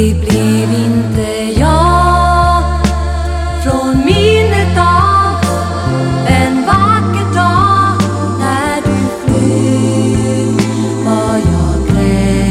det blev inte jag. Från minnet av en vacker dag när du flög var jag grät